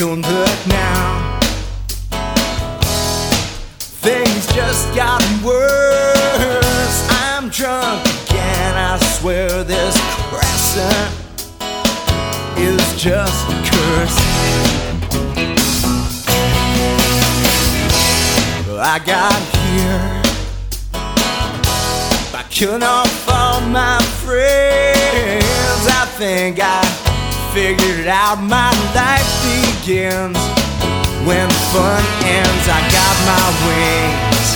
don't now. Things just got worse. I'm drunk again. I swear this crescent is just a curse. I got here by killing off all my friends. I think I figured out my life begins when fun ends. I got my wings.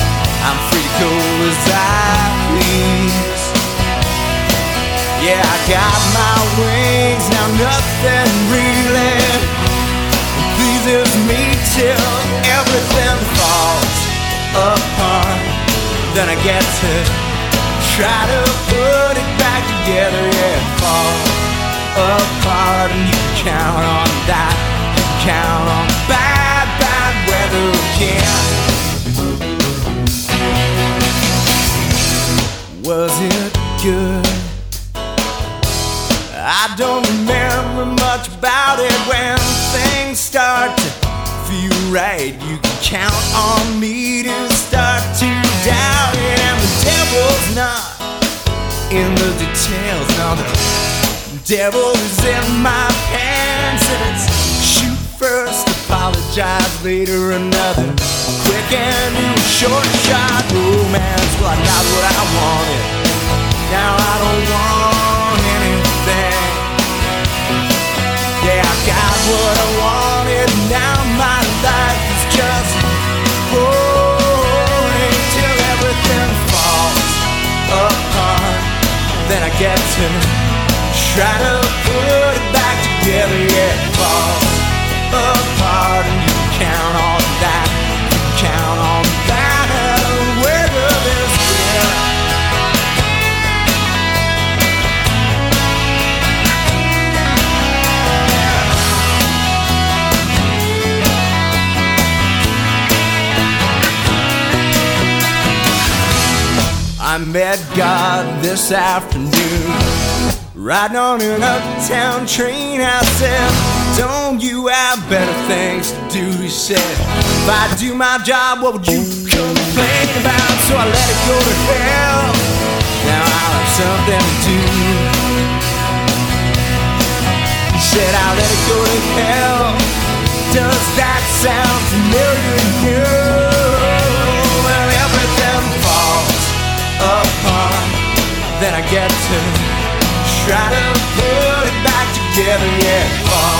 I'm free to go as I please. Yeah, I got my wings. Now nothing really pleases me till everything falls apart. Then I get to try to count on that. Count on bad, bad weather again. Was it good? I don't remember much about it when things start to feel right. You can count on me to start to doubt it, and the devil's not in the details. No, the devil is in my pants, and it's shoot first, apologize later, another quick and short shot romance. Well, I got what I wanted. Now I don't want anything. Yeah, I got what I wanted. Now my life is just boring till everything falls apart. Then I get to try to put it back together. Yeah, it falls apart, and you count on that. You count on that. Whether this good. I met God this afternoon. Riding on an uptown train, I said, Don't you have better things to do? He said, If I do my job, what would you complain about? So I let it go to hell. Now I'll have something to do. He said, I'll let it go to hell. Does that sound familiar to you? Well, everything falls apart. Then I get to try to put it back together. Yeah,